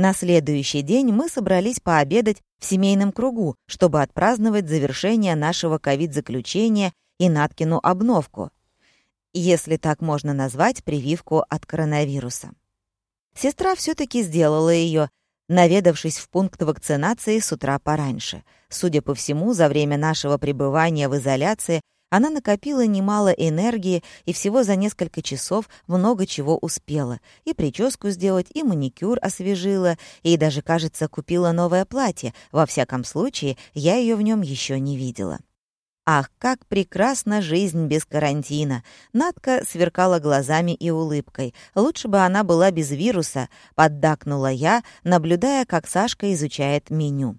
На следующий день мы собрались пообедать в семейном кругу, чтобы отпраздновать завершение нашего ковид-заключения и Наткину обновку, если так можно назвать прививку от коронавируса. Сестра все таки сделала ее, наведавшись в пункт вакцинации с утра пораньше. Судя по всему, за время нашего пребывания в изоляции она накопила немало энергии и всего за несколько часов много чего успела. И прическу сделать, и маникюр освежила, и даже, кажется, купила новое платье. Во всяком случае, я ее в нем еще не видела. Ах, как прекрасна жизнь без карантина! Надка сверкала глазами и улыбкой. Лучше бы она была без вируса, поддакнула я, наблюдая, как Сашка изучает меню.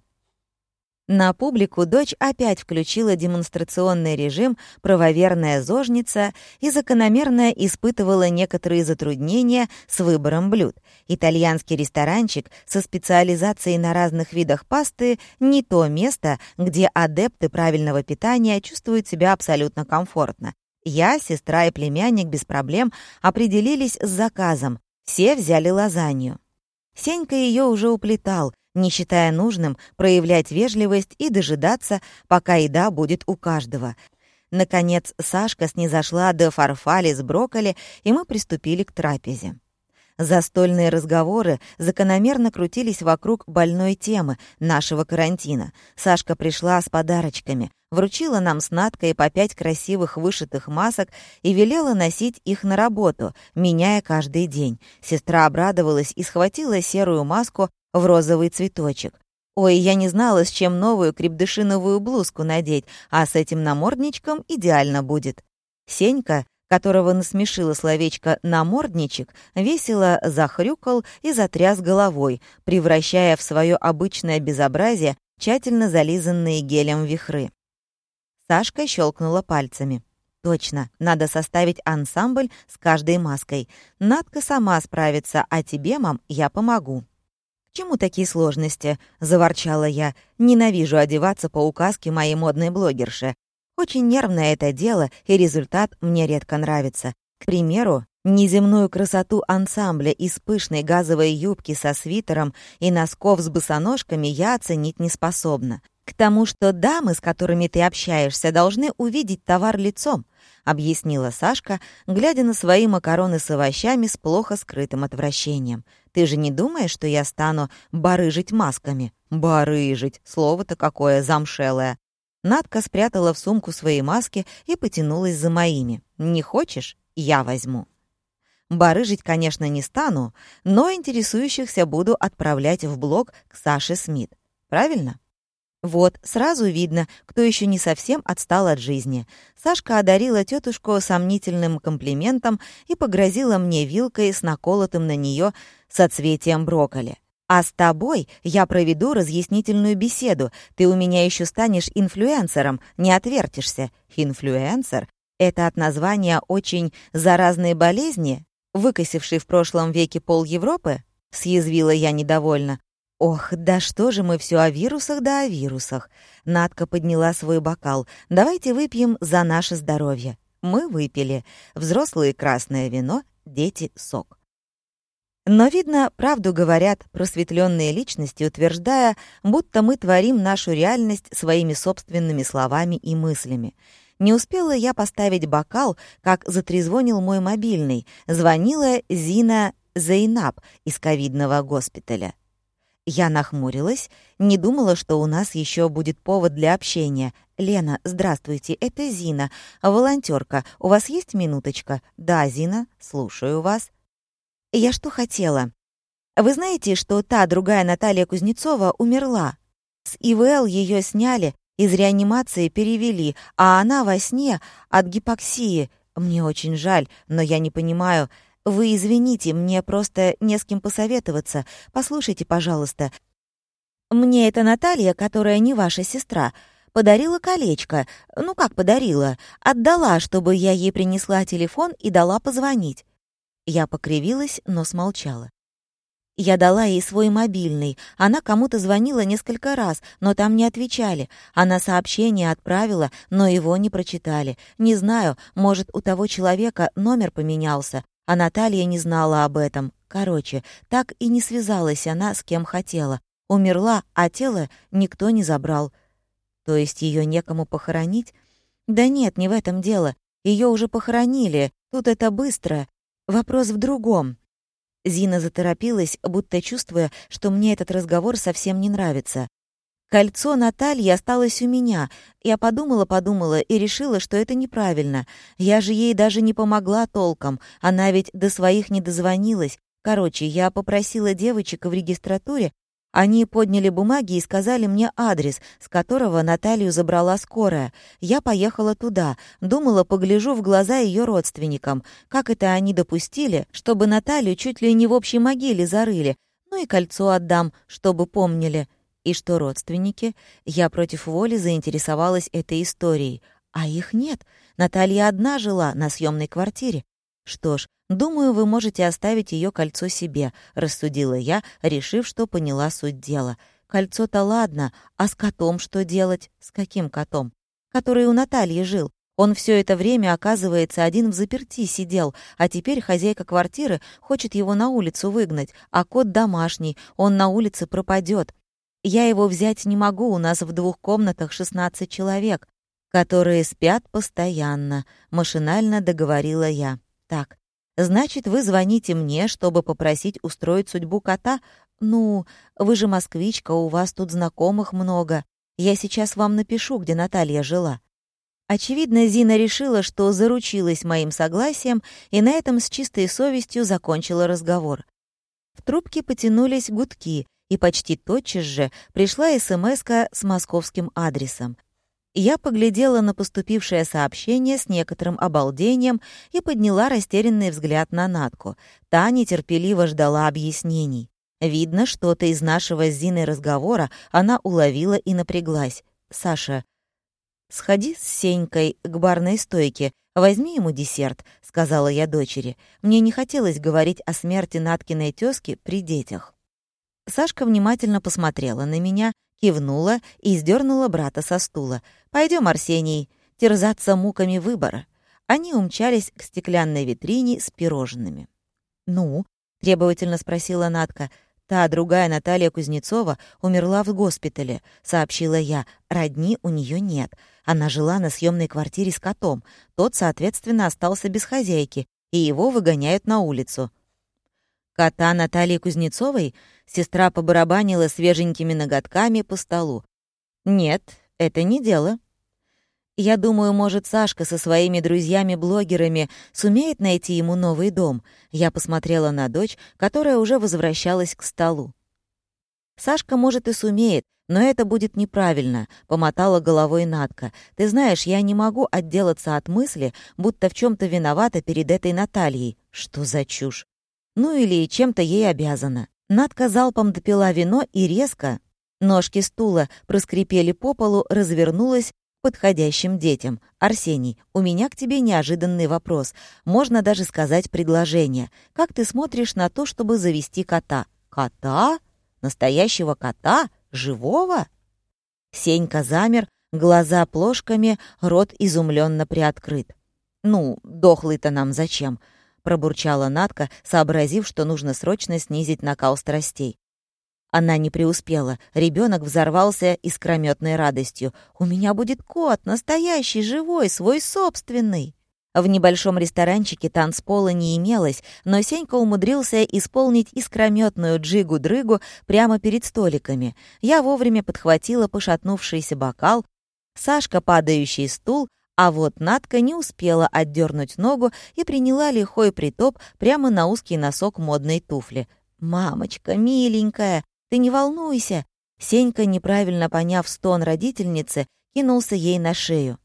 На публику дочь опять включила демонстрационный режим «правоверная зожница» и закономерно испытывала некоторые затруднения с выбором блюд. Итальянский ресторанчик со специализацией на разных видах пасты — не то место, где адепты правильного питания чувствуют себя абсолютно комфортно. Я, сестра и племянник без проблем определились с заказом. Все взяли лазанью. Сенька ее уже уплетал, не считая нужным проявлять вежливость и дожидаться, пока еда будет у каждого. Наконец Сашка снизошла до фарфали с брокколи, и мы приступили к трапезе. Застольные разговоры закономерно крутились вокруг больной темы нашего карантина. Сашка пришла с подарочками, вручила нам с Надкой по пять красивых вышитых масок и велела носить их на работу, меняя каждый день. Сестра обрадовалась и схватила серую маску в розовый цветочек. Ой, я не знала, с чем новую крепдышиновую блузку надеть, а с этим намордничком идеально будет. Сенька, которого насмешило словечко «намордничек», весело захрюкал и затряс головой, превращая в свое обычное безобразие тщательно зализанные гелем вихры. Сашка щелкнула пальцами. «Точно, надо составить ансамбль с каждой маской. Надка сама справится, а тебе, мам, я помогу». «Чему такие сложности?» — заворчала я. «Ненавижу одеваться по указке моей модной блогерши. Очень нервное это дело, и результат мне редко нравится. К примеру, неземную красоту ансамбля из пышной газовой юбки со свитером и носков с босоножками я оценить не способна. К тому, что дамы, с которыми ты общаешься, должны увидеть товар лицом, объяснила Сашка, глядя на свои макароны с овощами с плохо скрытым отвращением. Ты же не думаешь, что я стану барыжить масками? Барыжить, слово-то какое замшелое. Надка спрятала в сумку свои маски и потянулась за моими. Не хочешь? Я возьму. Барыжить, конечно, не стану, но интересующихся буду отправлять в блог к Саше Смит. Правильно? Вот, сразу видно, кто еще не совсем отстал от жизни. Сашка одарила тетушку сомнительным комплиментом и погрозила мне вилкой с наколотым на нее соцветием брокколи. «А с тобой я проведу разъяснительную беседу. Ты у меня еще станешь инфлюенсером, не отвертишься». «Инфлюенсер» — это от названия очень заразной болезни, выкосившей в прошлом веке пол Европы? Съязвила я недовольно. «Ох, да что же мы все о вирусах да о вирусах!» Надка подняла свой бокал. «Давайте выпьем за наше здоровье». Мы выпили. Взрослые красное вино, дети сок. Но, видно, правду говорят просветленные личности, утверждая, будто мы творим нашу реальность своими собственными словами и мыслями. Не успела я поставить бокал, как затрезвонил мой мобильный. Звонила Зина Зейнаб из ковидного госпиталя. Я нахмурилась, не думала, что у нас еще будет повод для общения. «Лена, здравствуйте, это Зина, волонтерка. У вас есть минуточка?» «Да, Зина, слушаю вас». «Я что хотела? Вы знаете, что та другая Наталья Кузнецова умерла? С ИВЛ ее сняли, из реанимации перевели, а она во сне от гипоксии. Мне очень жаль, но я не понимаю, вы извините, мне просто не с кем посоветоваться. Послушайте, пожалуйста. Мне эта Наталья, которая не ваша сестра, подарила колечко. Ну как подарила? Отдала, чтобы я ей принесла телефон и дала позвонить. Я покривилась, но смолчала. Я дала ей свой мобильный. Она кому-то звонила несколько раз, но там не отвечали. Она сообщение отправила, но его не прочитали. Не знаю, может, у того человека номер поменялся, а Наталья не знала об этом. Короче, так и не связалась она с кем хотела. Умерла, а тело никто не забрал. То есть ее некому похоронить? Да нет, не в этом дело. Ее уже похоронили. Тут это быстро. Вопрос в другом. Зина заторопилась, будто чувствуя, что мне этот разговор совсем не нравится. Кольцо Натальи осталось у меня. Я подумала-подумала и решила, что это неправильно. Я же ей даже не помогла толком. Она ведь до своих не дозвонилась. Короче, я попросила девочек в регистратуре. Они подняли бумаги и сказали мне адрес, с которого Наталью забрала скорая. Я поехала туда. Думала, погляжу в глаза ее родственникам. Как это они допустили, чтобы Наталью чуть ли не в общей могиле зарыли. Ну и кольцо отдам, чтобы помнили. И что родственники? Я против воли заинтересовалась этой историей. А их нет. Наталья одна жила на съемной квартире. Что ж, думаю, вы можете оставить ее кольцо себе, рассудила я, решив, что поняла суть дела. Кольцо-то ладно, а с котом что делать? С каким котом? Который у Натальи жил. Он все это время, оказывается, один в заперти сидел, а теперь хозяйка квартиры хочет его на улицу выгнать, а кот домашний, он на улице пропадет. Я его взять не могу, у нас в двух комнатах 16 человек, которые спят постоянно», — машинально договорила я. «Так, значит, вы звоните мне, чтобы попросить устроить судьбу кота? Ну, вы же москвичка, у вас тут знакомых много. Я сейчас вам напишу, где Наталья жила». Очевидно, Зина решила, что заручилась моим согласием, и на этом с чистой совестью закончила разговор. В трубке потянулись гудки, и почти тотчас же пришла смс с московским адресом. Я поглядела на поступившее сообщение с некоторым обалдением и подняла растерянный взгляд на Натку. Та нетерпеливо ждала объяснений. Видно, что-то из нашего с Зиной разговора она уловила и напряглась. «Саша, сходи с Сенькой к барной стойке, возьми ему десерт», — сказала я дочери. Мне не хотелось говорить о смерти Наткиной тёзки при детях. Сашка внимательно посмотрела на меня, кивнула и сдернула брата со стула. Пойдем, Арсений, терзаться муками выбора». Они умчались к стеклянной витрине с пирожными. «Ну?» — требовательно спросила Натка. «Та другая Наталья Кузнецова умерла в госпитале», — сообщила я. «Родни у нее нет. Она жила на съемной квартире с котом. Тот, соответственно, остался без хозяйки, и его выгоняют на улицу». «Кота Натальи Кузнецовой?» Сестра побарабанила свеженькими ноготками по столу. «Нет, это не дело». «Я думаю, может, Сашка со своими друзьями-блогерами сумеет найти ему новый дом». Я посмотрела на дочь, которая уже возвращалась к столу. «Сашка, может, и сумеет, но это будет неправильно», — помотала головой Натка. «Ты знаешь, я не могу отделаться от мысли, будто в чем то виновата перед этой Натальей. Что за чушь? Ну или чем-то ей обязана. Надка залпом допила вино и резко, ножки стула проскрипели по полу, развернулась к подходящим детям. «Арсений, у меня к тебе неожиданный вопрос. Можно даже сказать предложение. Как ты смотришь на то, чтобы завести кота?» «Кота? Настоящего кота? Живого?» Сенька замер, глаза плошками, рот изумленно приоткрыт. «Ну, дохлый-то нам зачем?» — пробурчала Натка, сообразив, что нужно срочно снизить накал страстей. Она не преуспела. Ребенок взорвался искрометной радостью. «У меня будет кот, настоящий, живой, свой собственный!» В небольшом ресторанчике танцпола не имелось, но Сенька умудрился исполнить искрометную джигу-дрыгу прямо перед столиками. Я вовремя подхватила пошатнувшийся бокал, Сашка — падающий стул, а вот Натка не успела отдернуть ногу и приняла лихой притоп прямо на узкий носок модной туфли. «Мамочка, миленькая, ты не волнуйся!» Сенька, неправильно поняв стон родительницы, кинулся ей на шею.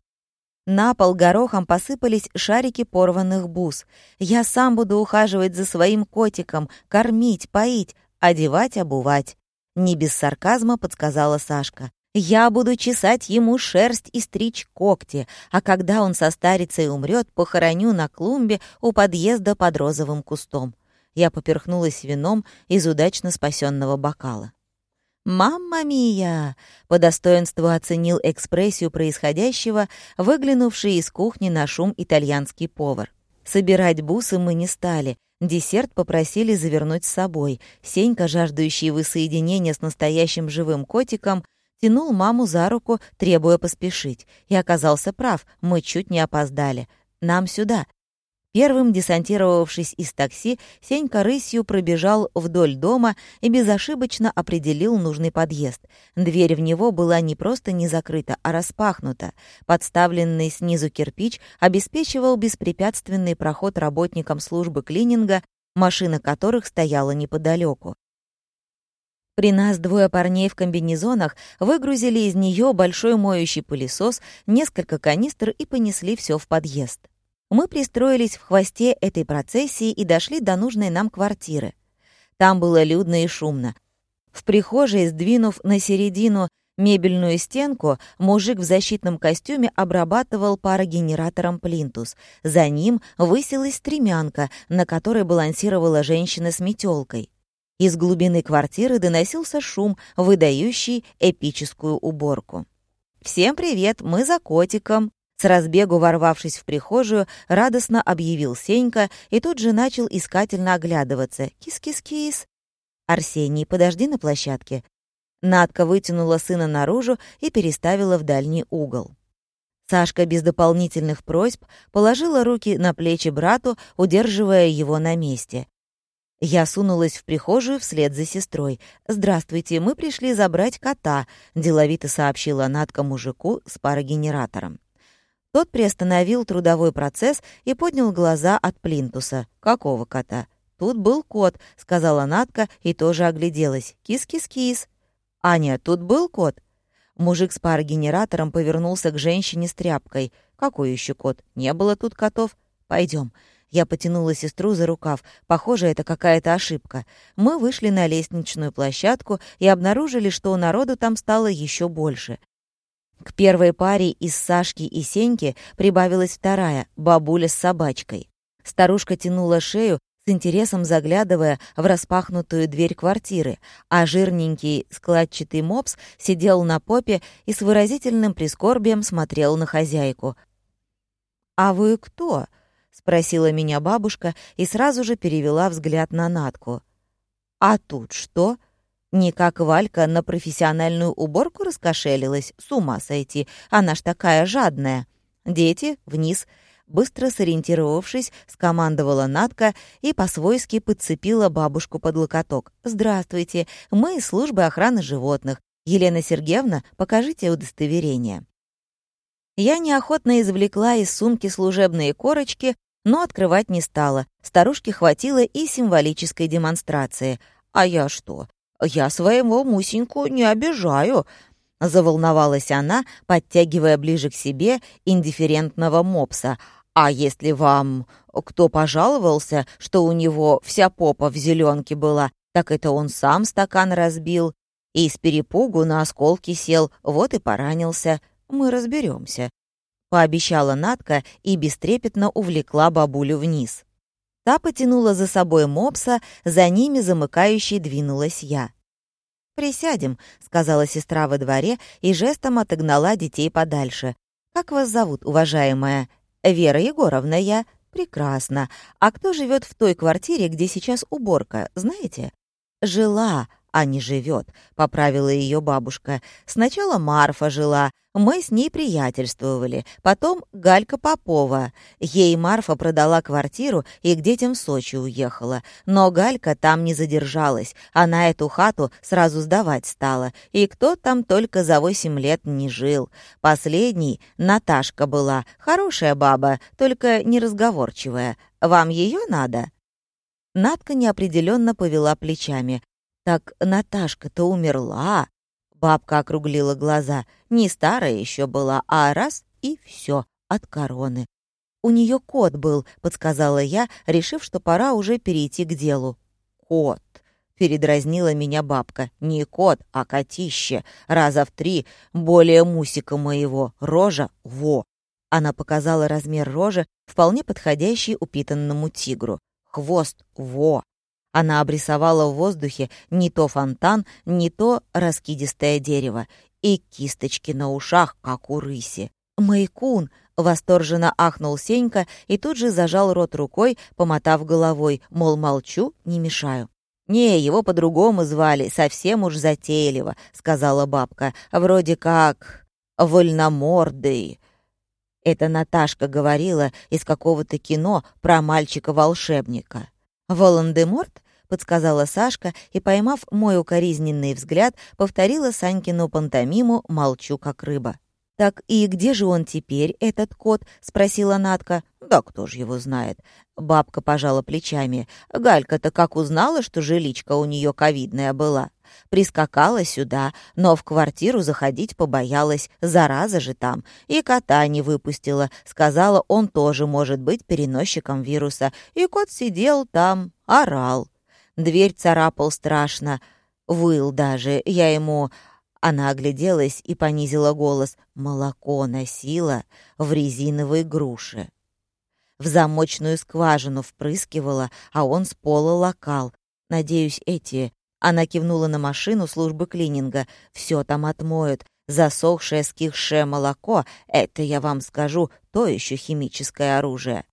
На пол горохом посыпались шарики порванных бус. «Я сам буду ухаживать за своим котиком, кормить, поить, одевать, обувать». Не без сарказма подсказала Сашка. Я буду чесать ему шерсть и стричь когти, а когда он состарится и умрет, похороню на клумбе у подъезда под розовым кустом. Я поперхнулась вином из удачно спасенного бокала. «Мамма мия!» — по достоинству оценил экспрессию происходящего, выглянувший из кухни на шум итальянский повар. Собирать бусы мы не стали. Десерт попросили завернуть с собой. Сенька, жаждущий воссоединения с настоящим живым котиком, тянул маму за руку, требуя поспешить. И оказался прав, мы чуть не опоздали. «Нам сюда». Первым, десантировавшись из такси, Сенька рысью пробежал вдоль дома и безошибочно определил нужный подъезд. Дверь в него была не просто не закрыта, а распахнута. Подставленный снизу кирпич обеспечивал беспрепятственный проход работникам службы клининга, машина которых стояла неподалеку. При нас двое парней в комбинезонах выгрузили из нее большой моющий пылесос, несколько канистр и понесли все в подъезд. Мы пристроились в хвосте этой процессии и дошли до нужной нам квартиры. Там было людно и шумно. В прихожей, сдвинув на середину мебельную стенку, мужик в защитном костюме обрабатывал парогенератором плинтус. За ним высилась стремянка, на которой балансировала женщина с метелкой. Из глубины квартиры доносился шум, выдающий эпическую уборку. «Всем привет, мы за котиком!» С разбегу ворвавшись в прихожую, радостно объявил Сенька и тут же начал искательно оглядываться. «Кис-кис-кис!» «Арсений, подожди на площадке!» Надка вытянула сына наружу и переставила в дальний угол. Сашка без дополнительных просьб положила руки на плечи брату, удерживая его на месте. Я сунулась в прихожую вслед за сестрой. «Здравствуйте, мы пришли забрать кота», — деловито сообщила Надка мужику с парогенератором. Тот приостановил трудовой процесс и поднял глаза от плинтуса. «Какого кота?» «Тут был кот», — сказала Надка и тоже огляделась. «Кис-кис-кис». «Аня, тут был кот?» Мужик с парогенератором повернулся к женщине с тряпкой. «Какой еще кот? Не было тут котов. Пойдем. Я потянула сестру за рукав. Похоже, это какая-то ошибка. Мы вышли на лестничную площадку и обнаружили, что народу там стало еще больше. К первой паре из Сашки и Сеньки прибавилась вторая, бабуля с собачкой. Старушка тянула шею, с интересом заглядывая в распахнутую дверь квартиры, а жирненький складчатый мопс сидел на попе и с выразительным прискорбием смотрел на хозяйку. «А вы кто?» — спросила меня бабушка и сразу же перевела взгляд на Натку. «А тут что?» Не как Валька на профессиональную уборку раскошелилась, с ума сойти, она ж такая жадная. Дети, вниз. Быстро сориентировавшись, скомандовала Натка и по-свойски подцепила бабушку под локоток. «Здравствуйте, мы из службы охраны животных. Елена Сергеевна, покажите удостоверение». Я неохотно извлекла из сумки служебные корочки, но открывать не стала. Старушке хватило и символической демонстрации. «А я что? Я своего Мусеньку не обижаю», — заволновалась она, подтягивая ближе к себе индифферентного мопса. «А если вам кто пожаловался, что у него вся попа в зеленке была, так это он сам стакан разбил и с перепугу на осколки сел, вот и поранился. Мы разберемся пообещала Натка и бестрепетно увлекла бабулю вниз. Та потянула за собой мопса, за ними замыкающей двинулась я. «Присядем», — сказала сестра во дворе и жестом отогнала детей подальше. «Как вас зовут, уважаемая?» «Вера Егоровна, я». «Прекрасно. А кто живет в той квартире, где сейчас уборка, знаете?» «Жила», а не живет», — поправила ее бабушка. «Сначала Марфа жила, мы с ней приятельствовали, потом Галька Попова. Ей Марфа продала квартиру и к детям в Сочи уехала. Но Галька там не задержалась, она эту хату сразу сдавать стала. И кто там только за восемь лет не жил. Последний Наташка была, хорошая баба, только неразговорчивая. Вам ее надо?» Надка неопределенно повела плечами. «Так Наташка-то умерла!» Бабка округлила глаза. Не старая еще была, а раз — и все от короны. «У нее кот был», — подсказала я, решив, что пора уже перейти к делу. «Кот», — передразнила меня бабка. «Не кот, а котище. Раза в три. Более мусика моего. Рожа — во». Она показала размер рожи, вполне подходящий упитанному тигру. «Хвост — во». Она обрисовала в воздухе не то фонтан, не то раскидистое дерево и кисточки на ушах, как у рыси. «Майкун!» Восторженно ахнул Сенька и тут же зажал рот рукой, помотав головой, мол, молчу, не мешаю. «Не, его по-другому звали, совсем уж затейливо», — сказала бабка. «Вроде как вольномордый». Это Наташка говорила из какого-то кино про мальчика-волшебника. «Волан-де-Морт?» — подсказала Сашка и, поймав мой укоризненный взгляд, повторила Санькину пантомиму «Молчу, как рыба». «Так и где же он теперь, этот кот?» — спросила Натка. «Да кто ж его знает?» Бабка пожала плечами. «Галька-то как узнала, что жиличка у нее ковидная была?» Прискакала сюда, но в квартиру заходить побоялась, зараза же там, и кота не выпустила. Сказала, он тоже может быть переносчиком вируса. И кот сидел там, орал. Дверь царапал страшно, выл даже. Я ему она огляделась и понизила голос. Молоко носила в резиновой груше. В замочную скважину впрыскивала, а он с пола локал. Надеюсь, эти... Она кивнула на машину службы клининга. Все там отмоют. Засохшее, скихшее молоко — это, я вам скажу, то еще химическое оружие.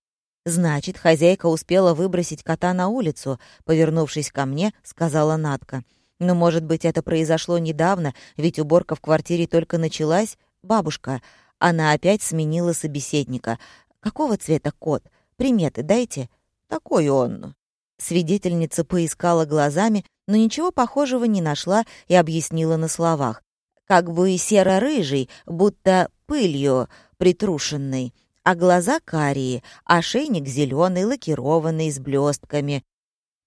«Значит, хозяйка успела выбросить кота на улицу», — повернувшись ко мне, сказала Натка. Но, может быть, это произошло недавно, ведь уборка в квартире только началась. Бабушка, она опять сменила собеседника. Какого цвета кот? Приметы дайте. Такой он. Свидетельница поискала глазами, но ничего похожего не нашла и объяснила на словах. Как бы серо-рыжий, будто пылью притрушенный, а глаза карие, а шейник зеленый, лакированный, с блестками.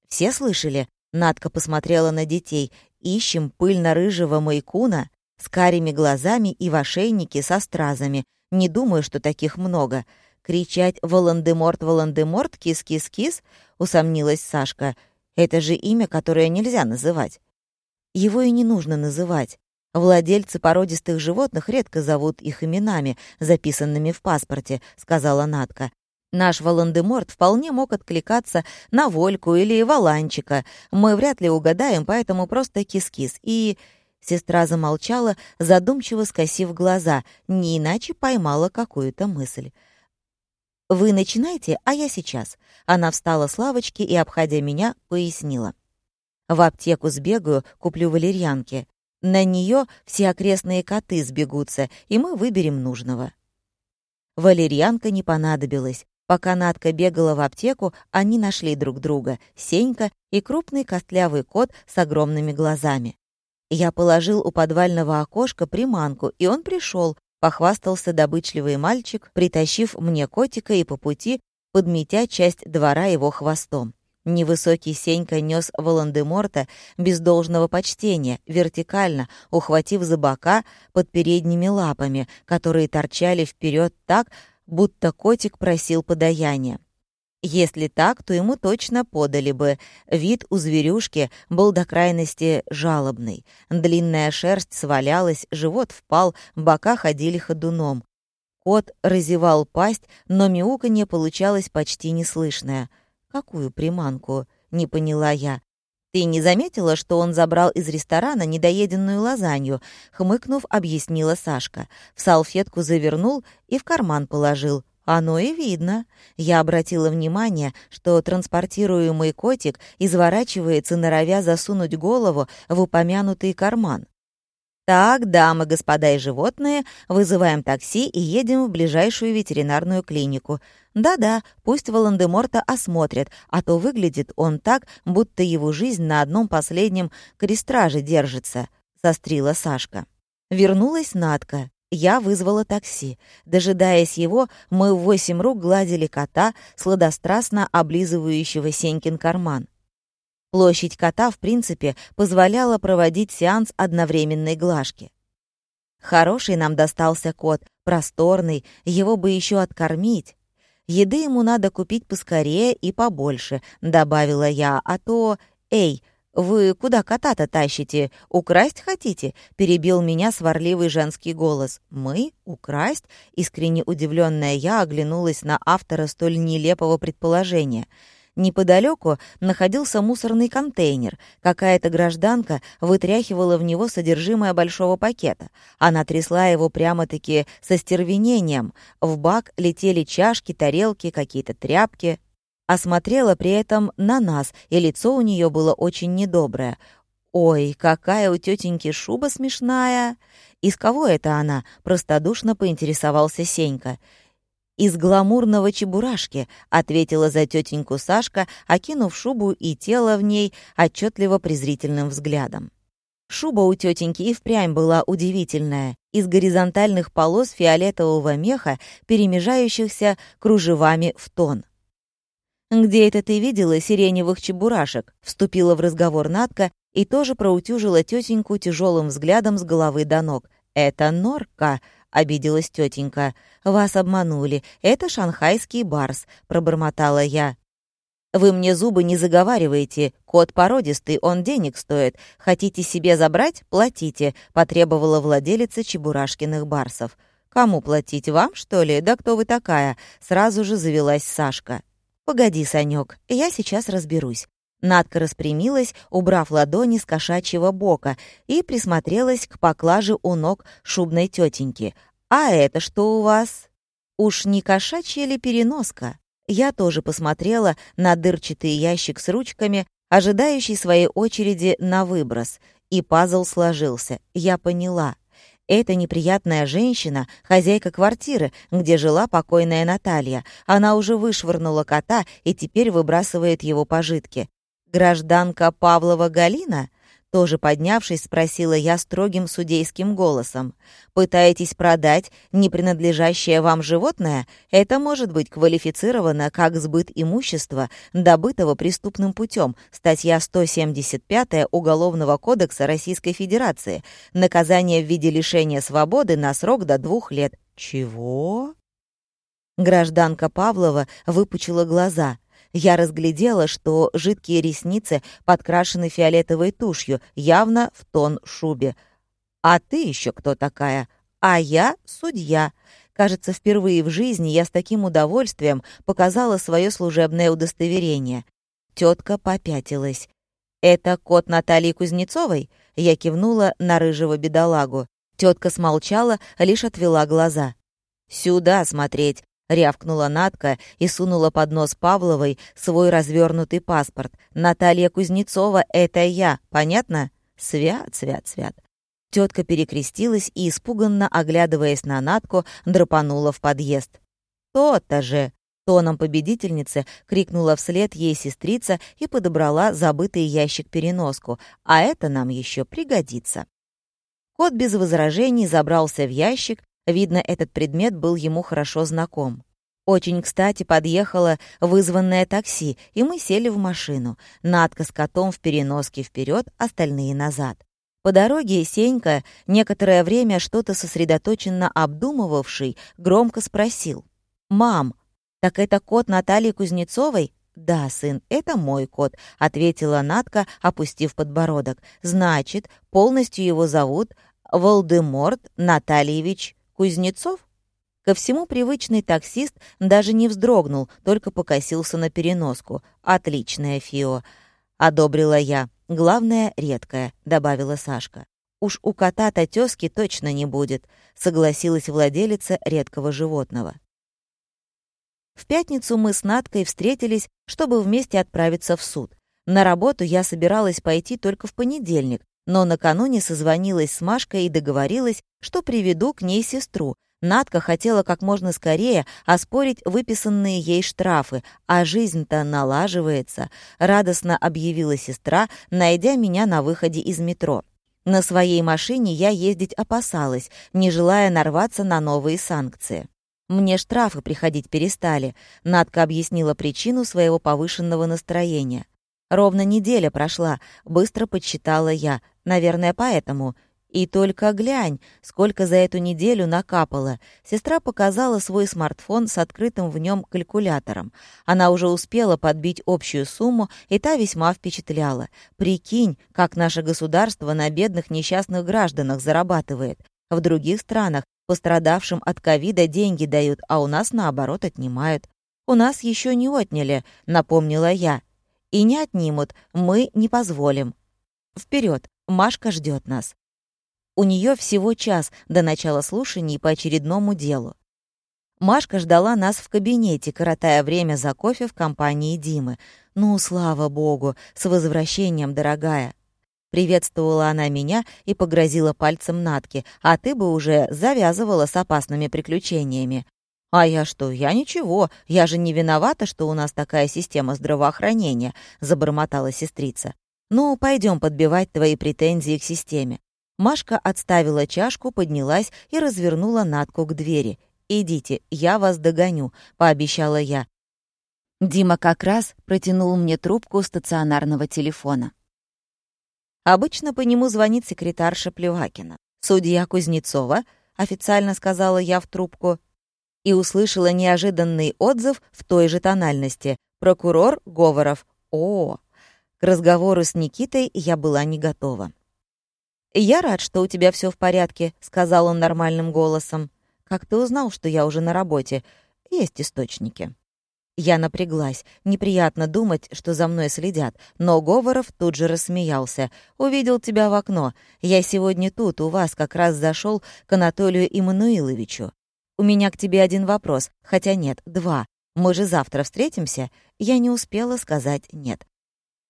Все слышали? Надка посмотрела на детей. «Ищем пыльно-рыжего майкуна с карими глазами и в ошейнике со стразами. Не думаю, что таких много. Кричать «Волан-де-Морт, Волан-де-Морт, кис-кис-кис» усомнилась Сашка. «Это же имя, которое нельзя называть». Его и не нужно называть. Владельцы породистых животных редко зовут их именами, записанными в паспорте, сказала Натка. Наш Волан-де-Морт вполне мог откликаться на Вольку или Валанчика. Мы вряд ли угадаем, поэтому просто кис-кис. И... Сестра замолчала, задумчиво скосив глаза, не иначе поймала какую-то мысль. «Вы начинайте, а я сейчас». Она встала с лавочки и, обходя меня, пояснила. «В аптеку сбегаю, куплю валерьянки. На нее все окрестные коты сбегутся, и мы выберем нужного». Валерьянка не понадобилась. Пока Надка бегала в аптеку, они нашли друг друга — Сенька и крупный костлявый кот с огромными глазами. Я положил у подвального окошка приманку, и он пришел, похвастался добычливый мальчик, притащив мне котика и по пути подметя часть двора его хвостом. Невысокий Сенька нес Волан-де-Морта без должного почтения, вертикально, ухватив за бока под передними лапами, которые торчали вперед так, будто котик просил подаяния. Если так, то ему точно подали бы. Вид у зверюшки был до крайности жалобный. Длинная шерсть свалялась, живот впал, бока ходили ходуном. Кот разевал пасть, но мяуканье получалось почти неслышное. «Какую приманку?» — не поняла я. «Ты не заметила, что он забрал из ресторана недоеденную лазанью?» — хмыкнув, объяснила Сашка. В салфетку завернул и в карман положил. Оно и видно. Я обратила внимание, что транспортируемый котик изворачивается, норовя засунуть голову в упомянутый карман. «Так, дамы, господа и животные, вызываем такси и едем в ближайшую ветеринарную клинику. Да-да, пусть Волан-де-Морта осмотрят, а то выглядит он так, будто его жизнь на одном последнем крестраже держится», — сострила Сашка. Вернулась Надка. Я вызвала такси. Дожидаясь его, мы в восемь рук гладили кота, сладострастно облизывающего Сенькин карман. Площадь кота, в принципе, позволяла проводить сеанс одновременной глажки. Хороший нам достался кот, просторный, его бы еще откормить. Еды ему надо купить поскорее и побольше, добавила я, а то... Эй, вы куда кота-то тащите? Украсть хотите? Перебил меня сварливый женский голос. Мы? Украсть? Искренне удивленная я оглянулась на автора столь нелепого предположения — Неподалеку находился мусорный контейнер. Какая-то гражданка вытряхивала в него содержимое большого пакета. Она трясла его прямо-таки со стервенением. В бак летели чашки, тарелки, какие-то тряпки. Осмотрела при этом на нас, и лицо у нее было очень недоброе. «Ой, какая у тетеньки шуба смешная!» «Из кого это она?» — простодушно поинтересовался Сенька. «Из гламурного чебурашки», — ответила за тетеньку Сашка, окинув шубу и тело в ней отчетливо презрительным взглядом. Шуба у тетеньки и впрямь была удивительная, из горизонтальных полос фиолетового меха, перемежающихся кружевами в тон. «Где это ты видела сиреневых чебурашек?» — вступила в разговор Натка и тоже проутюжила тетеньку тяжелым взглядом с головы до ног. «Это норка», — обиделась тетенька. «Вас обманули. Это шанхайский барс», — пробормотала я. «Вы мне зубы не заговариваете. Кот породистый, он денег стоит. Хотите себе забрать? Платите», — потребовала владелица чебурашкиных барсов. «Кому платить? Вам, что ли? Да кто вы такая?» Сразу же завелась Сашка. «Погоди, Санек, я сейчас разберусь». Надка распрямилась, убрав ладони с кошачьего бока, и присмотрелась к поклаже у ног шубной тетеньки. «А это что у вас?» «Уж не кошачья ли переноска?» Я тоже посмотрела на дырчатый ящик с ручками, ожидающий своей очереди на выброс, и пазл сложился. Я поняла. Эта неприятная женщина — хозяйка квартиры, где жила покойная Наталья. Она уже вышвырнула кота и теперь выбрасывает его пожитки. «Гражданка Павлова Галина?» Тоже поднявшись, спросила я строгим судейским голосом. «Пытаетесь продать не принадлежащее вам животное? Это может быть квалифицировано как сбыт имущества, добытого преступным путем. Статья 175 Уголовного кодекса Российской Федерации. Наказание в виде лишения свободы на срок до двух лет». «Чего?» Гражданка Павлова выпучила глаза — я разглядела, что жидкие ресницы подкрашены фиолетовой тушью, явно в тон шубе. «А ты еще кто такая?» «А я судья». Кажется, впервые в жизни я с таким удовольствием показала свое служебное удостоверение. Тетка попятилась. «Это кот Натальи Кузнецовой?» Я кивнула на рыжего бедолагу. Тетка смолчала, лишь отвела глаза. «Сюда смотреть!» — рявкнула Натка и сунула под нос Павловой свой развернутый паспорт. «Наталья Кузнецова — это я, понятно?» «Свят, свят, свят». Тетка перекрестилась и, испуганно оглядываясь на Натку, драпанула в подъезд. «То-то же!» — тоном победительницы крикнула вслед ей сестрица и подобрала забытый ящик-переноску. «А это нам еще пригодится». Кот без возражений забрался в ящик, Видно, этот предмет был ему хорошо знаком. Очень кстати подъехало вызванное такси, и мы сели в машину. Надка с котом в переноске вперед, остальные назад. По дороге Сенька, некоторое время что-то сосредоточенно обдумывавший, громко спросил. «Мам, так это кот Натальи Кузнецовой?» «Да, сын, это мой кот», — ответила Натка, опустив подбородок. «Значит, полностью его зовут Волдеморт Натальевич Кузнецов? Ко всему привычный таксист даже не вздрогнул, только покосился на переноску. «Отличная Фио!» — одобрила я. «Главное, редкая», — добавила Сашка. «Уж у кота-то тёзки точно не будет», — согласилась владелица редкого животного. В пятницу мы с Надкой встретились, чтобы вместе отправиться в суд. На работу я собиралась пойти только в понедельник, но накануне созвонилась с Машкой и договорилась, что приведу к ней сестру. Надка хотела как можно скорее оспорить выписанные ей штрафы, а жизнь-то налаживается, радостно объявила сестра, найдя меня на выходе из метро. На своей машине я ездить опасалась, не желая нарваться на новые санкции. Мне штрафы приходить перестали, Надка объяснила причину своего повышенного настроения. Ровно неделя прошла, быстро подсчитала я, наверное, поэтому. И только глянь, сколько за эту неделю накапало. Сестра показала свой смартфон с открытым в нем калькулятором. Она уже успела подбить общую сумму, и та весьма впечатляла. Прикинь, как наше государство на бедных несчастных гражданах зарабатывает. В других странах пострадавшим от ковида деньги дают, а у нас, наоборот, отнимают. у нас еще не отняли», — напомнила я. «И не отнимут, мы не позволим. Вперед, Машка ждет нас». У нее всего час до начала слушаний по очередному делу. Машка ждала нас в кабинете, коротая время за кофе в компании Димы. «Ну, слава богу, с возвращением, дорогая!» Приветствовала она меня и погрозила пальцем Натки, «А ты бы уже завязывала с опасными приключениями». «А я что? Я ничего. Я же не виновата, что у нас такая система здравоохранения», — забормотала сестрица. «Ну, пойдем подбивать твои претензии к системе». Машка отставила чашку, поднялась и развернула Натку к двери. «Идите, я вас догоню», — пообещала я. Дима как раз протянул мне трубку стационарного телефона. Обычно по нему звонит секретарша Плевакина. «Судья Кузнецова», — официально сказала я в трубку, и услышала неожиданный отзыв в той же тональности. «Прокурор Говоров». О, к разговору с Никитой я была не готова. «Я рад, что у тебя все в порядке», — сказал он нормальным голосом. «Как ты узнал, что я уже на работе? Есть источники». Я напряглась. Неприятно думать, что за мной следят. Но Говоров тут же рассмеялся. «Увидел тебя в окно. Я сегодня тут, у вас, как раз зашел к Анатолию Иммануиловичу. У меня к тебе один вопрос. Хотя нет, два. Мы же завтра встретимся?» Я не успела сказать «нет».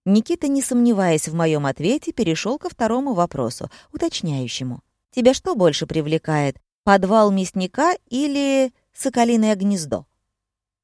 Никита, не сомневаясь в моем ответе, перешел ко второму вопросу, уточняющему. «Тебя что больше привлекает, подвал мясника или соколиное гнездо?»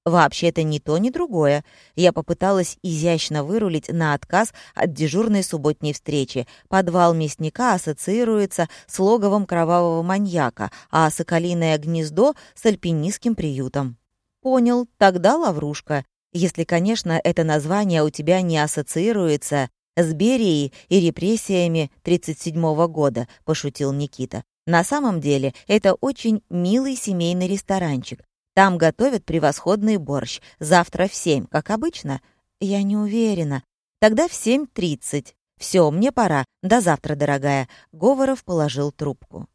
Вообще-то ни то, ни другое. Я попыталась изящно вырулить на отказ от дежурной субботней встречи. Подвал мясника ассоциируется с логовом кровавого маньяка, а соколиное гнездо — с альпинистским приютом. Понял, тогда лаврушка. Если, конечно, это название у тебя не ассоциируется с Берией и репрессиями 37-го года, пошутил Никита. На самом деле, это очень милый семейный ресторанчик. Там готовят превосходный борщ. Завтра в семь, как обычно. Я не уверена. Тогда в семь тридцать. Все, мне пора. До завтра, дорогая. Говоров положил трубку.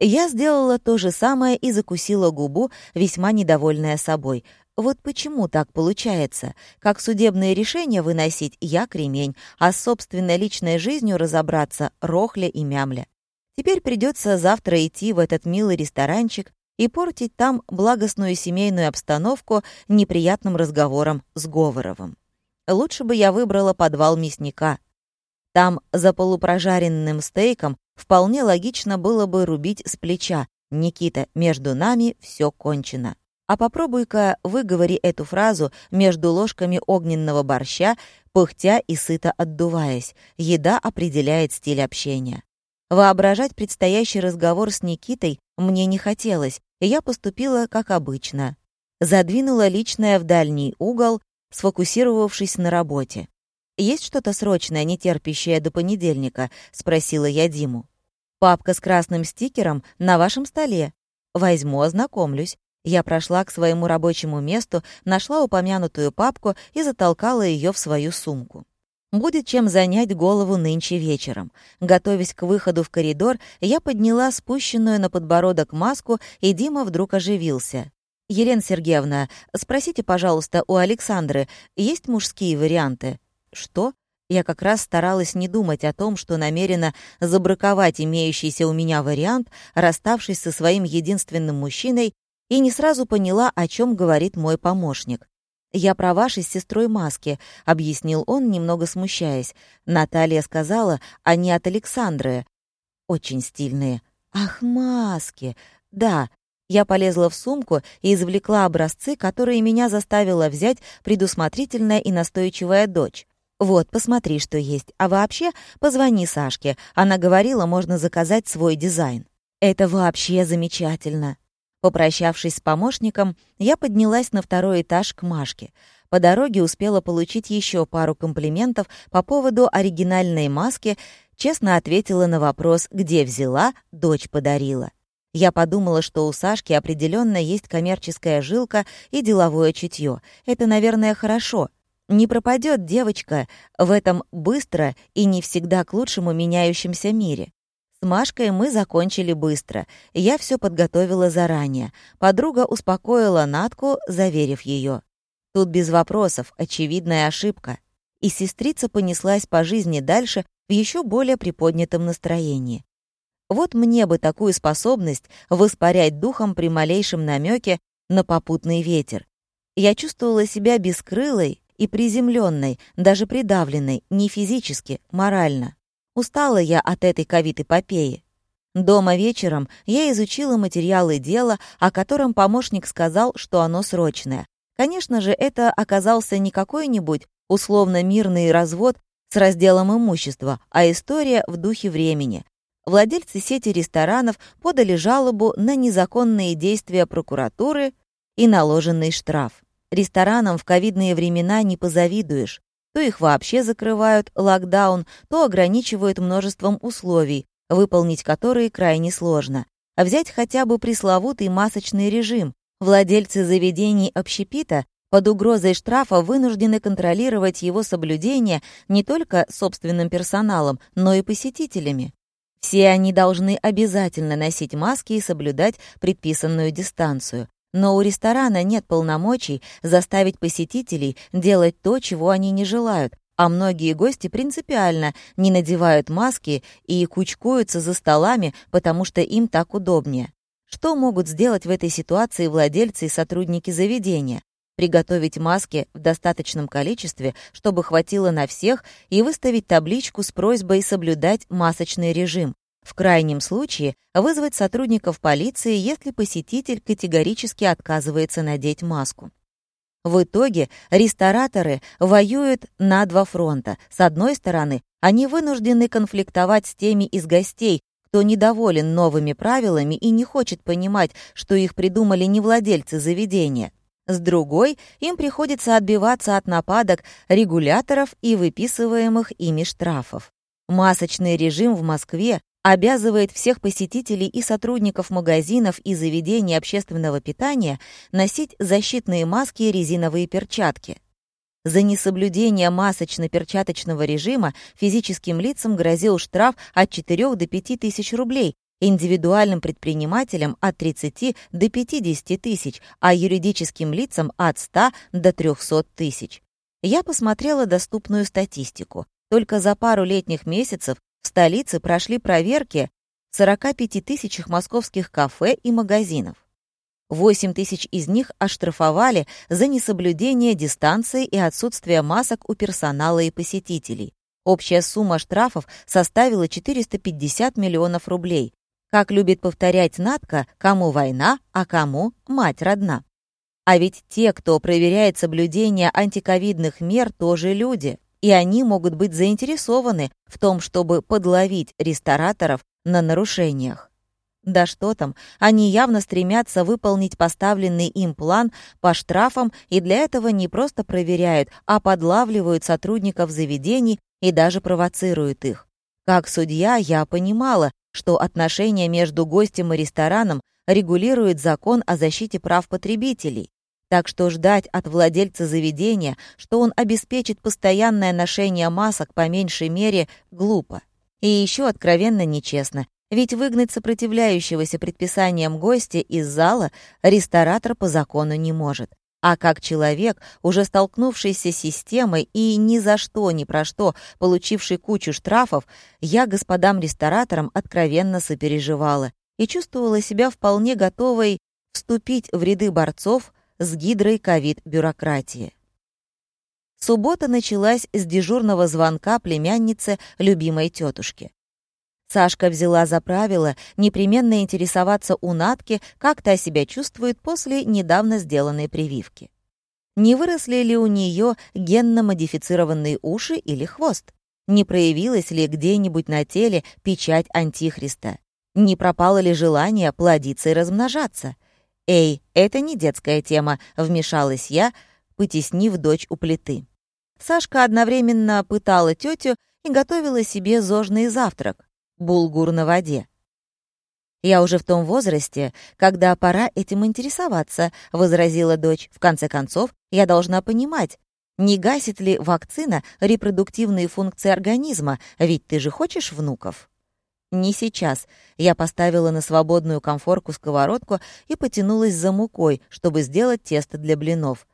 Я сделала то же самое и закусила губу, весьма недовольная собой. Вот почему так получается? Как судебные решения выносить я кремень, а с собственной личной жизнью разобраться рохля и мямля. Теперь придется завтра идти в этот милый ресторанчик и портить там благостную семейную обстановку неприятным разговором с Говоровым. Лучше бы я выбрала подвал мясника. Там за полупрожаренным стейком вполне логично было бы рубить с плеча. «Никита, между нами все кончено». А попробуй-ка выговори эту фразу между ложками огненного борща, пыхтя и сыто отдуваясь. Еда определяет стиль общения. Воображать предстоящий разговор с Никитой мне не хотелось, и я поступила как обычно. Задвинула личное в дальний угол, сфокусировавшись на работе. «Есть что-то срочное, не терпящее до понедельника?» — спросила я Диму. «Папка с красным стикером на вашем столе. Возьму, ознакомлюсь». Я прошла к своему рабочему месту, нашла упомянутую папку и затолкала ее в свою сумку. Будет чем занять голову нынче вечером. Готовясь к выходу в коридор, я подняла спущенную на подбородок маску, и Дима вдруг оживился. «Елена Сергеевна, спросите, пожалуйста, у Александры, есть мужские варианты?» «Что?» Я как раз старалась не думать о том, что намерена забраковать имеющийся у меня вариант, расставшись со своим единственным мужчиной, и не сразу поняла, о чем говорит мой помощник. «Я про ваши с сестрой маски», — объяснил он, немного смущаясь. «Наталья сказала, они от Александры. Очень стильные». «Ах, маски! Да, я полезла в сумку и извлекла образцы, которые меня заставила взять предусмотрительная и настойчивая дочь. «Вот, посмотри, что есть. А вообще, позвони Сашке. Она говорила, можно заказать свой дизайн». «Это вообще замечательно». Попрощавшись с помощником, я поднялась на второй этаж к Машке. По дороге успела получить еще пару комплиментов по поводу оригинальной маски, честно ответила на вопрос «где взяла?» «дочь подарила». Я подумала, что у Сашки определенно есть коммерческая жилка и деловое чутье. Это, наверное, хорошо. Не пропадет девочка в этом быстро и не всегда к лучшему меняющемся мире. С Машкой мы закончили быстро. Я все подготовила заранее. Подруга успокоила Натку, заверив ее. Тут без вопросов, очевидная ошибка. И сестрица понеслась по жизни дальше в еще более приподнятом настроении. Вот мне бы такую способность воспарять духом при малейшем намеке на попутный ветер. Я чувствовала себя бескрылой и приземленной, даже придавленной, не физически, морально. Устала я от этой ковид-эпопеи. Дома вечером я изучила материалы дела, о котором помощник сказал, что оно срочное. Конечно же, это оказался не какой-нибудь условно-мирный развод с разделом имущества, а история в духе времени. Владельцы сети ресторанов подали жалобу на незаконные действия прокуратуры и наложенный штраф. Ресторанам в ковидные времена не позавидуешь. То их вообще закрывают, локдаун, то ограничивают множеством условий, выполнить которые крайне сложно. А взять хотя бы пресловутый масочный режим. Владельцы заведений общепита под угрозой штрафа вынуждены контролировать его соблюдение не только собственным персоналом, но и посетителями. Все они должны обязательно носить маски и соблюдать предписанную дистанцию. Но у ресторана нет полномочий заставить посетителей делать то, чего они не желают, а многие гости принципиально не надевают маски и кучкуются за столами, потому что им так удобнее. Что могут сделать в этой ситуации владельцы и сотрудники заведения? Приготовить маски в достаточном количестве, чтобы хватило на всех, и выставить табличку с просьбой соблюдать масочный режим. В крайнем случае вызвать сотрудников полиции, если посетитель категорически отказывается надеть маску. В итоге рестораторы воюют на два фронта. С одной стороны, они вынуждены конфликтовать с теми из гостей, кто недоволен новыми правилами и не хочет понимать, что их придумали не владельцы заведения. С другой, им приходится отбиваться от нападок регуляторов и выписываемых ими штрафов. Масочный режим в Москве обязывает всех посетителей и сотрудников магазинов и заведений общественного питания носить защитные маски и резиновые перчатки. За несоблюдение масочно-перчаточного режима физическим лицам грозил штраф от 4 до 5 тысяч рублей, индивидуальным предпринимателям от 30 до 50 тысяч, а юридическим лицам от 100 до 300 тысяч. Я посмотрела доступную статистику. Только за пару летних месяцев в столице прошли проверки в 45 тысячах московских кафе и магазинов. 8 тысяч из них оштрафовали за несоблюдение дистанции и отсутствие масок у персонала и посетителей. Общая сумма штрафов составила 450 миллионов рублей. Как любит повторять Натка, кому война, а кому мать родна. А ведь те, кто проверяет соблюдение антиковидных мер, тоже люди и они могут быть заинтересованы в том, чтобы подловить рестораторов на нарушениях. Да что там, они явно стремятся выполнить поставленный им план по штрафам и для этого не просто проверяют, а подлавливают сотрудников заведений и даже провоцируют их. Как судья я понимала, что отношения между гостем и рестораном регулирует закон о защите прав потребителей, так что ждать от владельца заведения, что он обеспечит постоянное ношение масок по меньшей мере, глупо. И еще откровенно нечестно, ведь выгнать сопротивляющегося предписаниям гостя из зала ресторатор по закону не может. А как человек, уже столкнувшийся с системой и ни за что, ни про что получивший кучу штрафов, я господам рестораторам откровенно сопереживала и чувствовала себя вполне готовой вступить в ряды борцов с гидрой ковид-бюрократии. Суббота началась с дежурного звонка племянницы любимой тетушки. Сашка взяла за правило непременно интересоваться у Натки, как та себя чувствует после недавно сделанной прививки. Не выросли ли у нее генно-модифицированные уши или хвост? Не проявилась ли где-нибудь на теле печать Антихриста? Не пропало ли желание плодиться и размножаться? «Эй, это не детская тема», — вмешалась я, потеснив дочь у плиты. Сашка одновременно пытала тетю и готовила себе зожный завтрак — булгур на воде. «Я уже в том возрасте, когда пора этим интересоваться», — возразила дочь. «В конце концов, я должна понимать, не гасит ли вакцина репродуктивные функции организма, ведь ты же хочешь внуков?» «Не сейчас». Я поставила на свободную комфорку сковородку и потянулась за мукой, чтобы сделать тесто для блинов.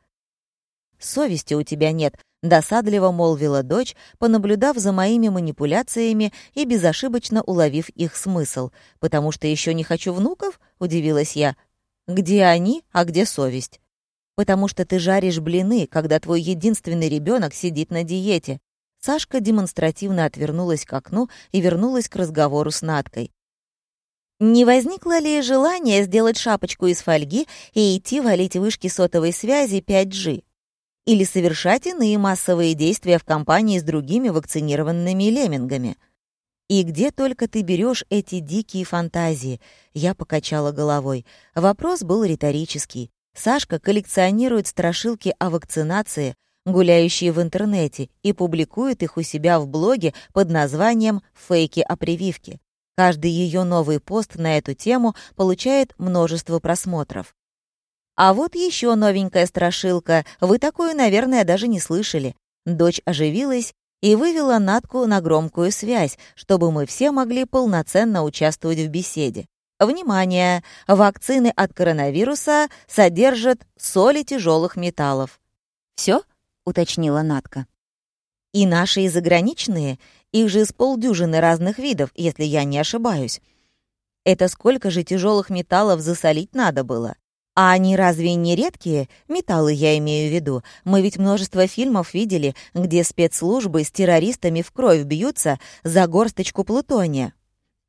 совести у тебя нет», — досадливо молвила дочь, понаблюдав за моими манипуляциями и безошибочно уловив их смысл. «Потому что еще не хочу внуков?» — удивилась я. «Где они, а где совесть?» «Потому что ты жаришь блины, когда твой единственный ребенок сидит на диете». Сашка демонстративно отвернулась к окну и вернулась к разговору с Надкой. Не возникло ли желание сделать шапочку из фольги и идти валить вышки сотовой связи 5G? Или совершать иные массовые действия в компании с другими вакцинированными леммингами? «И где только ты берешь эти дикие фантазии?» Я покачала головой. Вопрос был риторический. Сашка коллекционирует страшилки о вакцинации, гуляющие в интернете, и публикует их у себя в блоге под названием «Фейки о прививке». Каждый ее новый пост на эту тему получает множество просмотров. А вот еще новенькая страшилка, вы такую, наверное, даже не слышали. Дочь оживилась и вывела Натку на громкую связь, чтобы мы все могли полноценно участвовать в беседе. Внимание! Вакцины от коронавируса содержат соли тяжелых металлов. Все? Уточнила Натка. И наши, и заграничные, их же с полдюжины разных видов, если я не ошибаюсь. Это сколько же тяжелых металлов засолить надо было? А они разве не редкие? Металлы я имею в виду. Мы ведь множество фильмов видели, где спецслужбы с террористами в кровь бьются за горсточку плутония.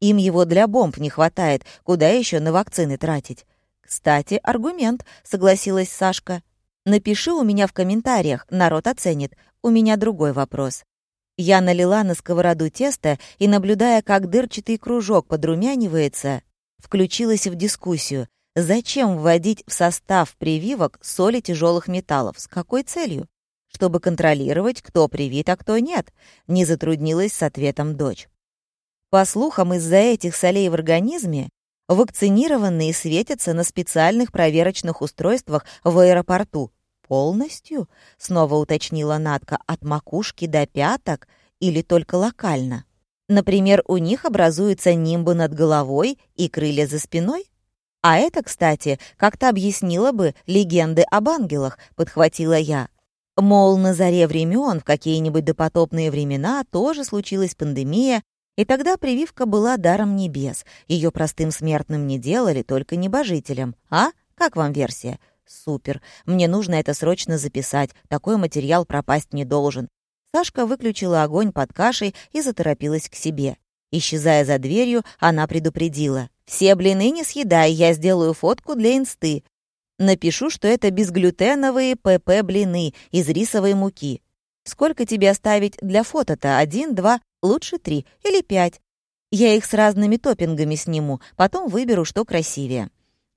Им его для бомб не хватает, куда еще на вакцины тратить? Кстати, аргумент, согласилась Сашка. Напиши у меня в комментариях, народ оценит. У меня другой вопрос. Я налила на сковороду тесто и, наблюдая, как дырчатый кружок подрумянивается, включилась в дискуссию. Зачем вводить в состав прививок соли тяжелых металлов? С какой целью? Чтобы контролировать, кто привит, а кто нет, не затруднилась с ответом дочь. По слухам, из-за этих солей в организме вакцинированные светятся на специальных проверочных устройствах в аэропорту, «Полностью?» — снова уточнила Натка. «От макушки до пяток или только локально? Например, у них образуются нимбы над головой и крылья за спиной?» «А это, кстати, как-то объяснила бы легенды об ангелах», — подхватила я. Мол, на заре времен, в какие-нибудь допотопные времена, тоже случилась пандемия, и тогда прививка была даром небес. Ее простым смертным не делали, только небожителям. А? Как вам версия? Супер. Мне нужно это срочно записать. Такой материал пропасть не должен. Сашка выключила огонь под кашей и заторопилась к себе. Исчезая за дверью, она предупредила. «Все блины не съедай, я сделаю фотку для инсты. Напишу, что это безглютеновые ПП-блины из рисовой муки. Сколько тебе оставить для фото-то? Один, два, лучше три или пять. Я их с разными топпингами сниму, потом выберу, что красивее».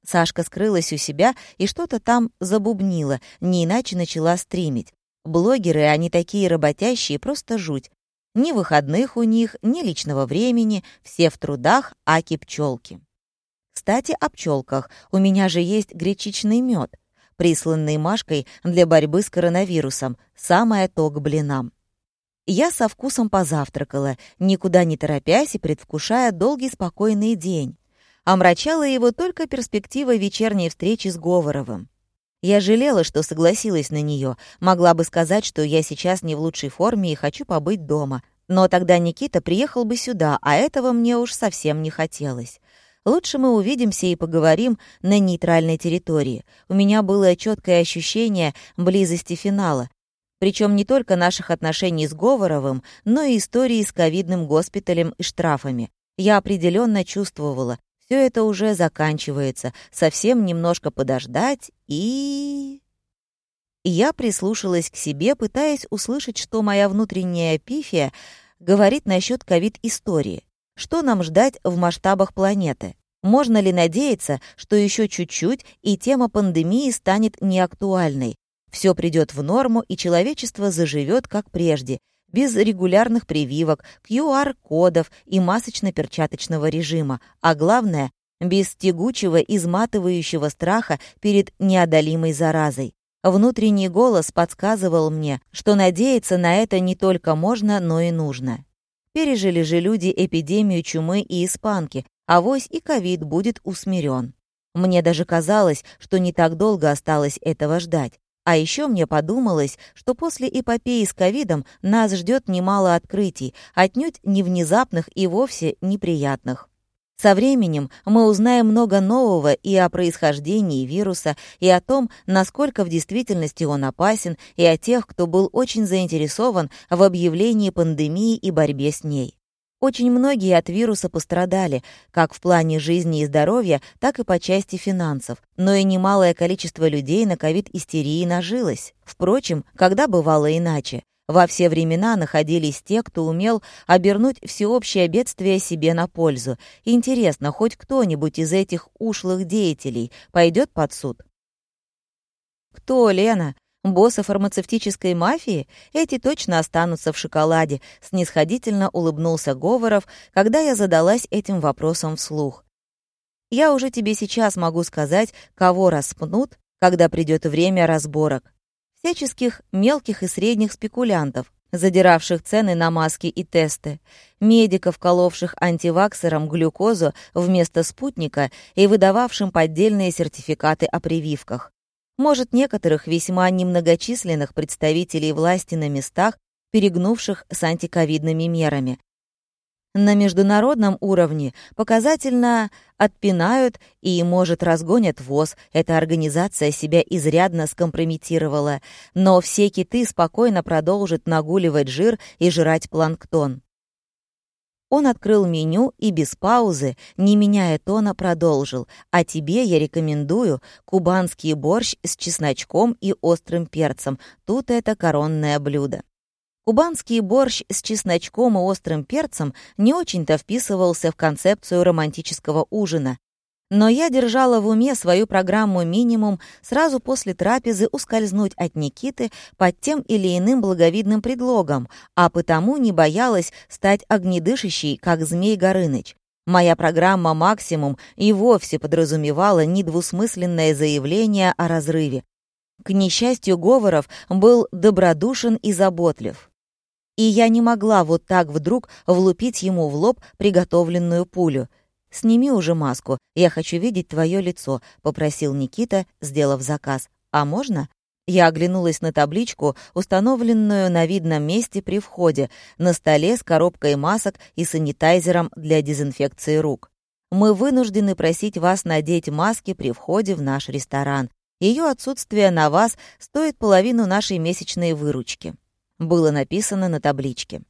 Сашка скрылась у себя и что-то там забубнила, не иначе начала стримить. Блогеры, они такие работящие, просто жуть. Ни выходных у них, ни личного времени, все в трудах, аки пчелки. Кстати, о пчелках. У меня же есть гречичный мед, присланный Машкой для борьбы с коронавирусом. Самое то к блинам. Я со вкусом позавтракала, никуда не торопясь и предвкушая долгий спокойный день. Омрачала его только перспектива вечерней встречи с Говоровым. Я жалела, что согласилась на нее, могла бы сказать, что я сейчас не в лучшей форме и хочу побыть дома. Но тогда Никита приехал бы сюда, а этого мне уж совсем не хотелось. Лучше мы увидимся и поговорим на нейтральной территории. У меня было четкое ощущение близости финала. Причем не только наших отношений с Говоровым, но и истории с ковидным госпиталем и штрафами. Я определенно чувствовала, все это уже заканчивается, совсем немножко подождать и... Я прислушалась к себе, пытаясь услышать, что моя внутренняя пифия говорит насчет ковид-истории. Что нам ждать в масштабах планеты? Можно ли надеяться, что еще чуть-чуть, и тема пандемии станет неактуальной? Все придет в норму, и человечество заживет, как прежде, без регулярных прививок, QR-кодов и масочно-перчаточного режима, а главное, без тягучего, изматывающего страха перед неодолимой заразой. Внутренний голос подсказывал мне, что надеяться на это не только можно, но и нужно. Пережили же люди эпидемию чумы и испанки, а вось и ковид будет усмирен. Мне даже казалось, что не так долго осталось этого ждать. А еще мне подумалось, что после эпопеи с ковидом нас ждет немало открытий, отнюдь не внезапных и вовсе неприятных. Со временем мы узнаем много нового и о происхождении вируса, и о том, насколько в действительности он опасен, и о тех, кто был очень заинтересован в объявлении пандемии и борьбе с ней. Очень многие от вируса пострадали, как в плане жизни и здоровья, так и по части финансов, но и немалое количество людей на ковид-истерии нажилось. Впрочем, когда бывало иначе? Во все времена находились те, кто умел обернуть всеобщее бедствие себе на пользу. Интересно, хоть кто-нибудь из этих ушлых деятелей пойдет под суд? «Кто, Лена?» Боссы фармацевтической мафии? Эти точно останутся в шоколаде», — снисходительно улыбнулся Говоров, когда я задалась этим вопросом вслух. «Я уже тебе сейчас могу сказать, кого распнут, когда придет время разборок. Всяческих мелких и средних спекулянтов, задиравших цены на маски и тесты, медиков, коловших антиваксерам глюкозу вместо спутника и выдававшим поддельные сертификаты о прививках, может, некоторых весьма немногочисленных представителей власти на местах, перегнувших с антиковидными мерами. На международном уровне показательно отпинают и, может, разгонят ВОЗ. Эта организация себя изрядно скомпрометировала. Но все киты спокойно продолжат нагуливать жир и жрать планктон. Он открыл меню и без паузы, не меняя тона, продолжил. «А тебе я рекомендую кубанский борщ с чесночком и острым перцем. Тут это коронное блюдо». Кубанский борщ с чесночком и острым перцем не очень-то вписывался в концепцию романтического ужина, но я держала в уме свою программу «Минимум» сразу после трапезы ускользнуть от Никиты под тем или иным благовидным предлогом, а потому не боялась стать огнедышащей, как Змей Горыныч. Моя программа «Максимум» и вовсе подразумевала недвусмысленное заявление о разрыве. К несчастью, Говоров был добродушен и заботлив. И я не могла вот так вдруг влупить ему в лоб приготовленную пулю — «Сними уже маску, я хочу видеть твое лицо», — попросил Никита, сделав заказ. «А можно?» Я оглянулась на табличку, установленную на видном месте при входе, на столе с коробкой масок и санитайзером для дезинфекции рук. «Мы вынуждены просить вас надеть маски при входе в наш ресторан. Ее отсутствие на вас стоит половину нашей месячной выручки», — было написано на табличке.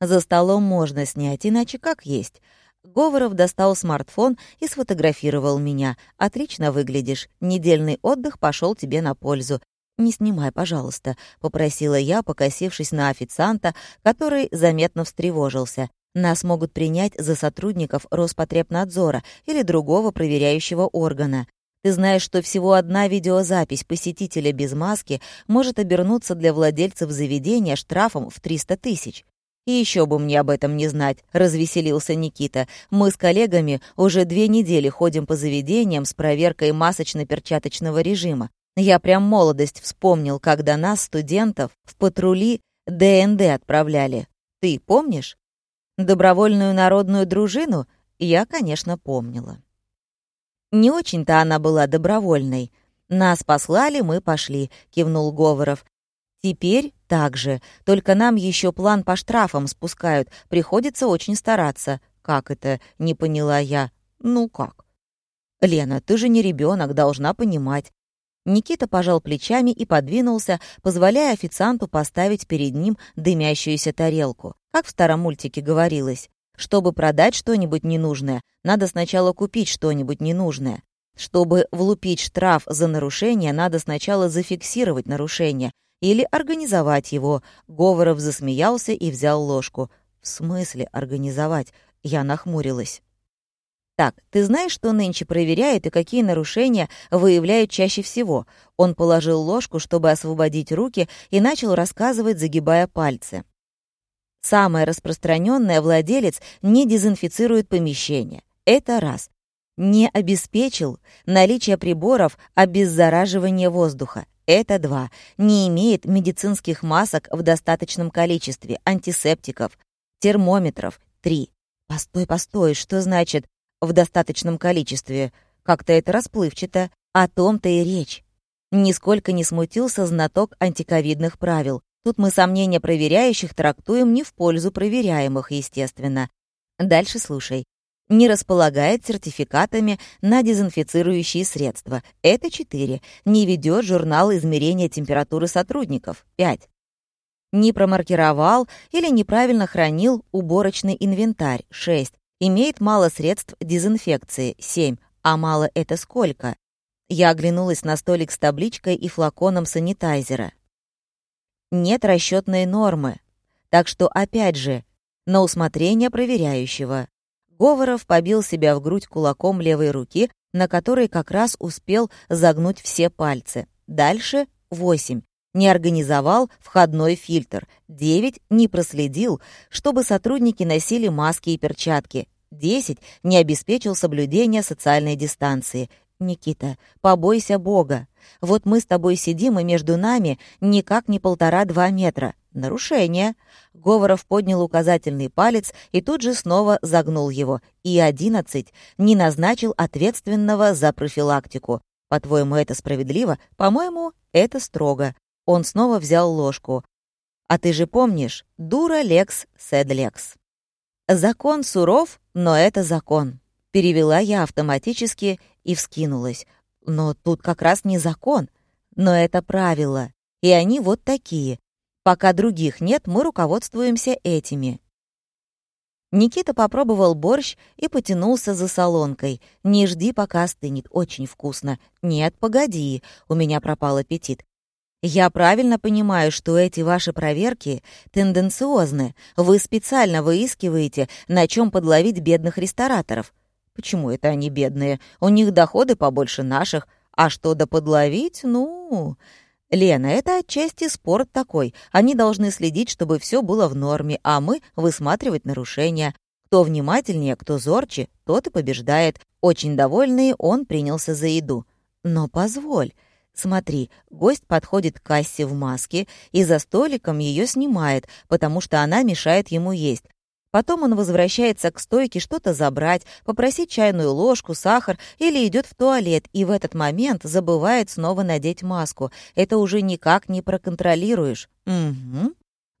«За столом можно снять, иначе как есть». Говоров достал смартфон и сфотографировал меня. «Отлично выглядишь. Недельный отдых пошел тебе на пользу. «Не снимай, пожалуйста», — попросила я, покосившись на официанта, который заметно встревожился. «Нас могут принять за сотрудников Роспотребнадзора или другого проверяющего органа. Ты знаешь, что всего одна видеозапись посетителя без маски может обернуться для владельцев заведения штрафом в 300 тысяч. «И еще бы мне об этом не знать», — развеселился Никита. «Мы с коллегами уже две недели ходим по заведениям с проверкой масочно-перчаточного режима. Я прям молодость вспомнил, когда нас, студентов, в патрули ДНД отправляли. Ты помнишь? Добровольную народную дружину я, конечно, помнила. Не очень-то она была добровольной. Нас послали, мы пошли, кивнул Говоров. Теперь так же, только нам еще план по штрафам спускают, приходится очень стараться. Как это? Не поняла я. Ну как? Лена, ты же не ребенок, должна понимать. Никита пожал плечами и подвинулся, позволяя официанту поставить перед ним дымящуюся тарелку. Как в старом мультике говорилось, чтобы продать что-нибудь ненужное, надо сначала купить что-нибудь ненужное. Чтобы влупить штраф за нарушение, надо сначала зафиксировать нарушение, или организовать его. Говоров засмеялся и взял ложку. В смысле организовать? Я нахмурилась. «Так, ты знаешь, что нынче проверяют и какие нарушения выявляют чаще всего?» Он положил ложку, чтобы освободить руки, и начал рассказывать, загибая пальцы. Самое распространенное владелец не дезинфицирует помещение. Это раз. Не обеспечил наличие приборов обеззараживания воздуха. Это два. Не имеет медицинских масок в достаточном количестве, антисептиков, термометров. Три. Постой, постой, что значит «в достаточном количестве»? Как-то это расплывчато. О том-то и речь. Нисколько не смутился знаток антиковидных правил. Тут мы сомнения проверяющих трактуем не в пользу проверяемых, естественно. Дальше слушай. Не располагает сертификатами на дезинфицирующие средства. Это 4. Не ведет журнал измерения температуры сотрудников. 5. Не промаркировал или неправильно хранил уборочный инвентарь. 6. Имеет мало средств дезинфекции. 7. А мало это сколько? Я оглянулась на столик с табличкой и флаконом санитайзера. Нет расчетной нормы. Так что, опять же, на усмотрение проверяющего. Говоров побил себя в грудь кулаком левой руки, на которой как раз успел загнуть все пальцы. Дальше — восемь. Не организовал входной фильтр. Девять. Не проследил, чтобы сотрудники носили маски и перчатки. Десять. Не обеспечил соблюдение социальной дистанции. Никита, побойся Бога. Вот мы с тобой сидим, и между нами никак не полтора-два метра. Нарушение. Говоров поднял указательный палец и тут же снова загнул его. И одиннадцать. Не назначил ответственного за профилактику. По-твоему, это справедливо? По-моему, это строго. Он снова взял ложку. А ты же помнишь, дура лекс сед лекс. Закон суров, но это закон. Перевела я автоматически и вскинулась. Но тут как раз не закон, но это правила. И они вот такие. Пока других нет, мы руководствуемся этими. Никита попробовал борщ и потянулся за солонкой. «Не жди, пока остынет. Очень вкусно». «Нет, погоди, у меня пропал аппетит. Я правильно понимаю, что эти ваши проверки тенденциозны. Вы специально выискиваете, на чем подловить бедных рестораторов. Почему это они бедные? У них доходы побольше наших. А что да подловить? Ну... Лена, это отчасти спорт такой. Они должны следить, чтобы все было в норме, а мы высматривать нарушения. Кто внимательнее, кто зорче, тот и побеждает. Очень довольный, он принялся за еду. Но позволь. Смотри, гость подходит к кассе в маске и за столиком ее снимает, потому что она мешает ему есть. Потом он возвращается к стойке что-то забрать, попросить чайную ложку, сахар или идет в туалет, и в этот момент забывает снова надеть маску. Это уже никак не проконтролируешь. Угу.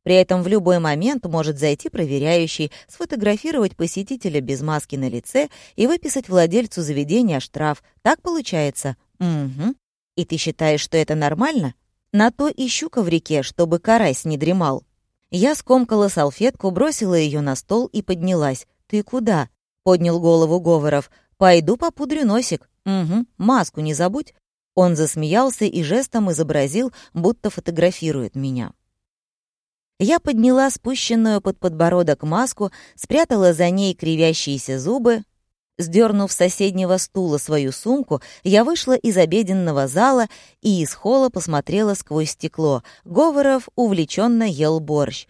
При этом в любой момент может зайти проверяющий, сфотографировать посетителя без маски на лице и выписать владельцу заведения штраф. Так получается? Угу. И ты считаешь, что это нормально? На то и щука в реке, чтобы карась не дремал. Я скомкала салфетку, бросила ее на стол и поднялась. «Ты куда?» — поднял голову Говоров. «Пойду попудрю носик». «Угу, маску не забудь». Он засмеялся и жестом изобразил, будто фотографирует меня. Я подняла спущенную под подбородок маску, спрятала за ней кривящиеся зубы, Сдернув с соседнего стула свою сумку, я вышла из обеденного зала и из холла посмотрела сквозь стекло. Говоров увлеченно ел борщ.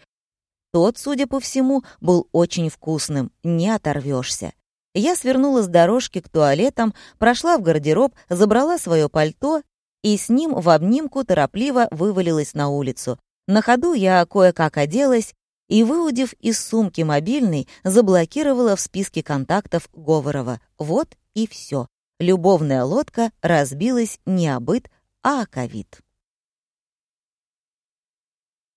Тот, судя по всему, был очень вкусным, не оторвешься. Я свернула с дорожки к туалетам, прошла в гардероб, забрала свое пальто и с ним в обнимку торопливо вывалилась на улицу. На ходу я кое-как оделась и, выудив из сумки мобильный, заблокировала в списке контактов Говорова. Вот и все. Любовная лодка разбилась не о быт, а о ковид.